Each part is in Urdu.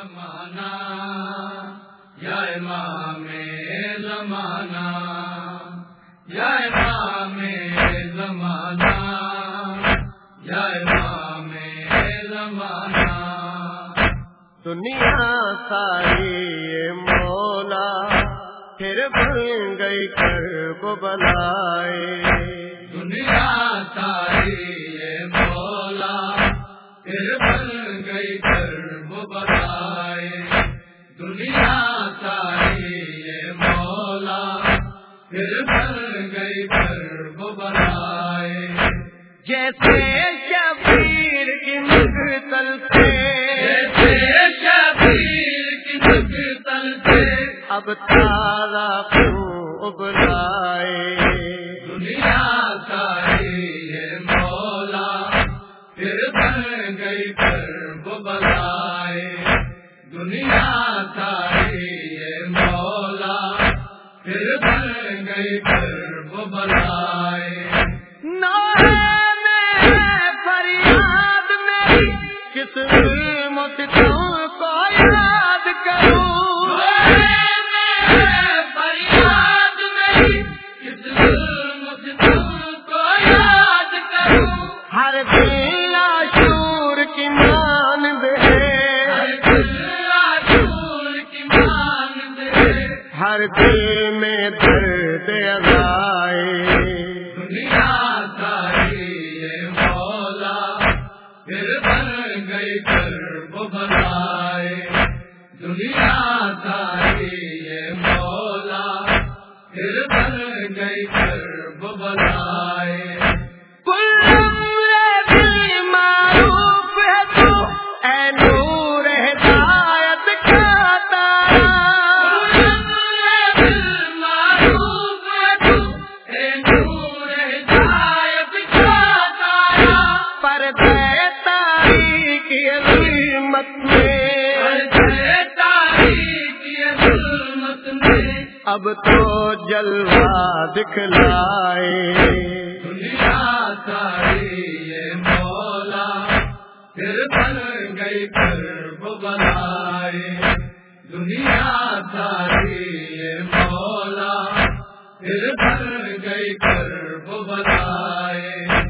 زمانہ، یا امام زمانہ، یا امام زمانہ، یا امام زمانہ۔ دنیا ساری مولا، پھر بن گئی کر بلائے پھر بن گئی کرب بلائے جیسے شبیر کی مقتل سے جیسے شبیر کی مقتل سے اب تارا کیوں ابلائے دنیا ساری ہے مولا، پھر بن گئی کرب بلائے۔ دنیا بن بلائے میں فریاد کس مت کو یاد کروں فریاد نہیں کس کو یاد کروں ہر درد ازائے دنیا ساری مولا، پھر بن گئی کرب بلائے دنیا ساری مولا پھر بن گئی کرب بلائے۔ اب تو جلوہ دکھلائے۔ مولا پھر بن گئی کرب بلائے دنیا ساری مولا پھر بن گئی کرب بلائے پانی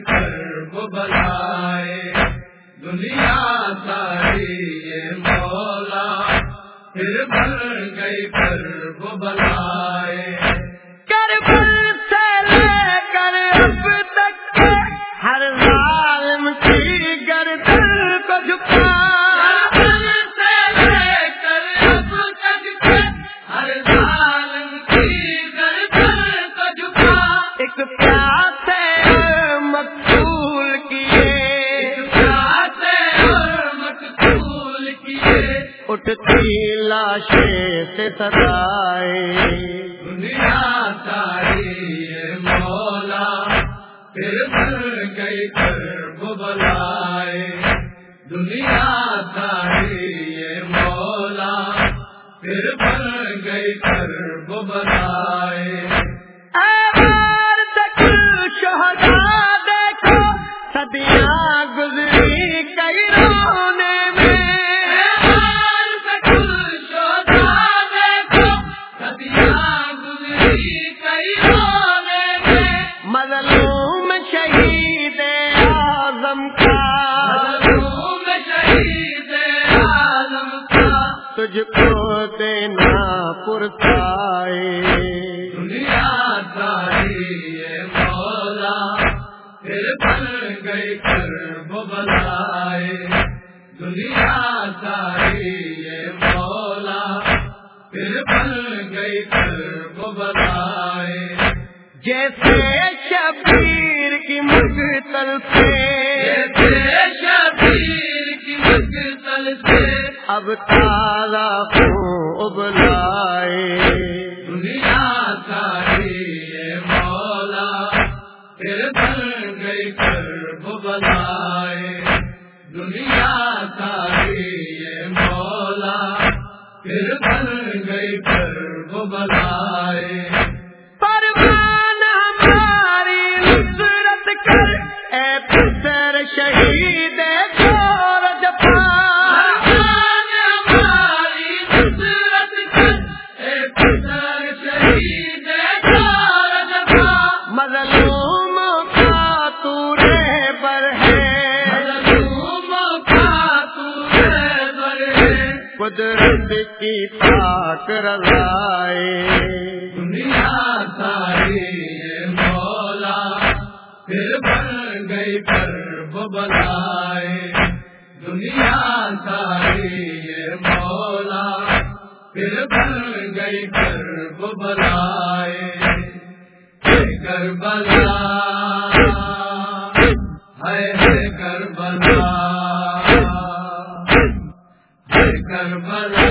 پر وہ بلائے۔ دنیا ساری مولا پھر بھر گئی پر وہ بلائے۔ اٹھتی لاشیں سے سدائے دنیا ساری مولا پھر بن گئی کرب بلائے دنیا ساری مولا پھر بن گئی کرب بلائے شہدا دیکھو صدیاں گزری کئی مظلوم شہید اعظم کا۔ تجھ کو دینا پرسائے۔ دنیا ساری مولا پھر بن گئی کرب بلائے۔ دنیا ساری مولا پھر بن گئی کرب بلائے۔ جیسے شبیر کی مقتل سے شبیر کی مقتل سے اب تازہ خون ابلائے دنیا مولا بن گئی کر بلائے دنیا یہ مولا پھر بن گئی کر بلائے قدرت کی پاک رضائے دنیا ساری مولا پھر بن گئی پر بلائے دنیا ساری مولا پھر بن گئی پر بلائے کربلا۔ ہے کربلا ہے کربلا